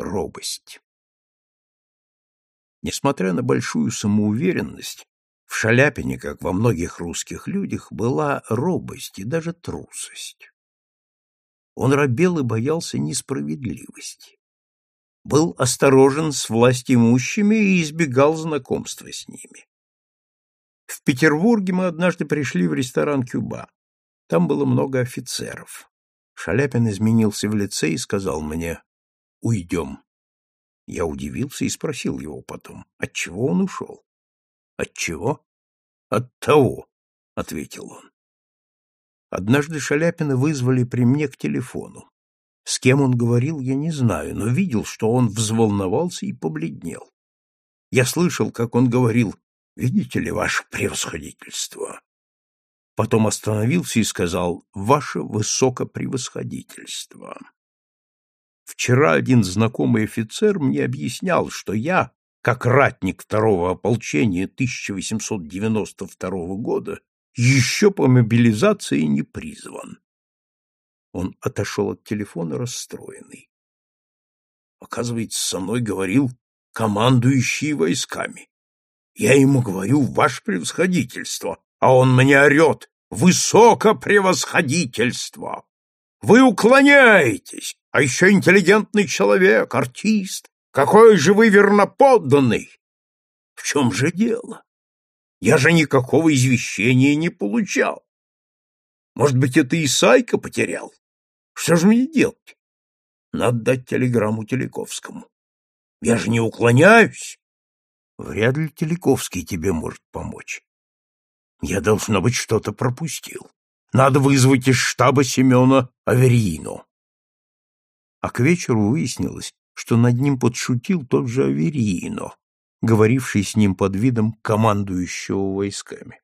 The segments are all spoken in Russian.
робость. Несмотря на большую самоуверенность, в Шаляпине, как во многих русских людях, была робость и даже трусость. Он робел и боялся несправедливости. Был осторожен с властимущими и избегал знакомства с ними. В Петербурге мы однажды пришли в ресторан «Кюба». Там было много офицеров. Шаляпин изменился в лице и сказал мне «Уйдем». Я удивился и спросил его потом, отчего он ушел. Отчего? От того, ответил он. Однажды Шаляпина вызвали при мне к телефону. С кем он говорил, я не знаю, но видел, что он взволновался и побледнел. Я слышал, как он говорил, «Видите ли, ваше превосходительство?» Потом остановился и сказал, «Ваше высокопревосходительство». Вчера один знакомый офицер мне объяснял, что я, как ратник второго ополчения 1892 года, еще по мобилизации не призван. Он отошел от телефона расстроенный. Оказывается, со мной говорил командующий войсками. Я ему говорю, ваше превосходительство, а он мне орет, высокопревосходительство. Вы уклоняетесь, а еще интеллигентный человек, артист. Какой же вы верноподданный! В чем же дело? Я же никакого извещения не получал. Может быть, это Исайка потерял? Что же мне делать? Надо дать телеграмму Телековскому. Я же не уклоняюсь. Вряд ли Телековский тебе может помочь. Я, должно быть, что-то пропустил. Надо вызвать из штаба Семена Аверьино. А к вечеру выяснилось, что над ним подшутил тот же Аверьино, говоривший с ним под видом командующего войсками.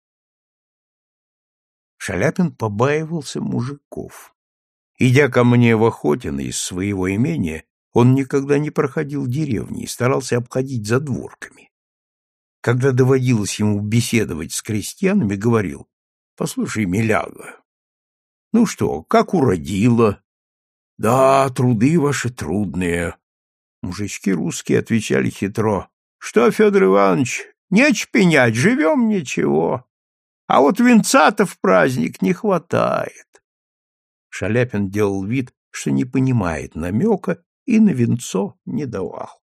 Шаляпин побаивался мужиков. Идя ко мне в Охотино из своего имения, он никогда не проходил деревни и старался обходить задворками. Когда доводилось ему беседовать с крестьянами, говорил, Послушай, миляга, ну что, как уродила? Да, труды ваши трудные. Мужички русские отвечали хитро. Что, Федор Иванович, не пенять, живем ничего. А вот венца-то в праздник не хватает. Шаляпин делал вид, что не понимает намека и на венцо не давал.